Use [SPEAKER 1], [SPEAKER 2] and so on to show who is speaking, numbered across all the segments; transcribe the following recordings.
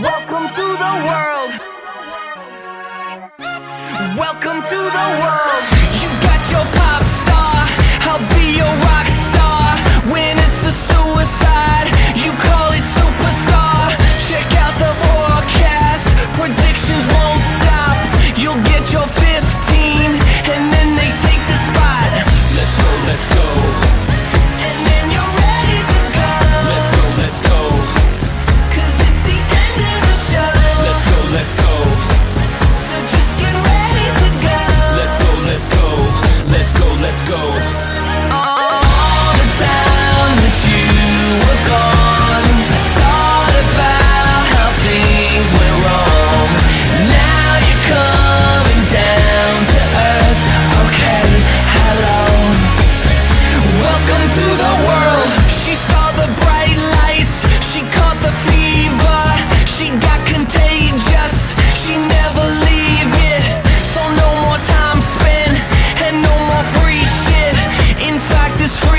[SPEAKER 1] Welcome to the world. Welcome to the world.
[SPEAKER 2] You got your pop star, I'll be your Free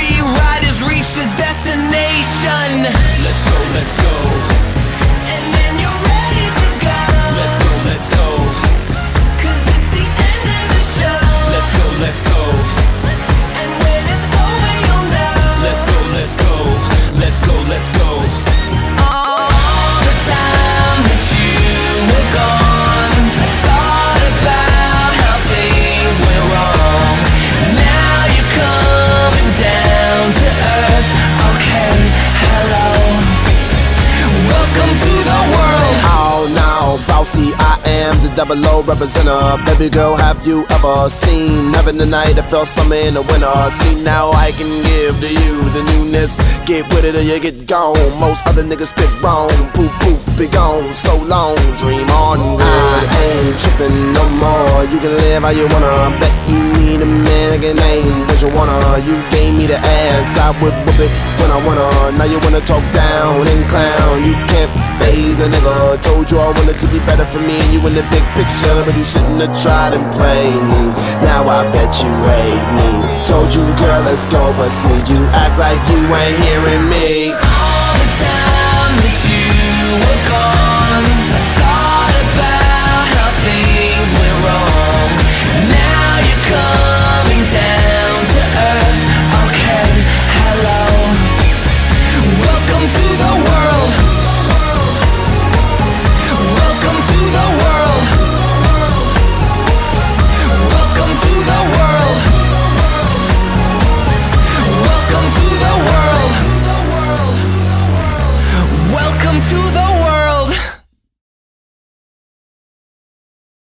[SPEAKER 3] double O representative. Baby girl, have you ever seen heaven tonight? I felt summer in the winter. See now I can give to you the newness. Get with it or you get gone. Most other niggas spit wrong. Poof poof, be gone so long. Dream on, girl. I ain't tripping no more. You can live how you wanna. Bet you need a man name. What you wanna? You gave me the ass. I would whip it when I wanna. Now you wanna talk down and clown. You can't phase a nigga. Told you I wanted to be better for me and you in the big picture, but you shouldn't have tried and played me. Now I bet you hate me. Told you, girl, let's go, but see you act like you ain't hearing me.
[SPEAKER 2] to the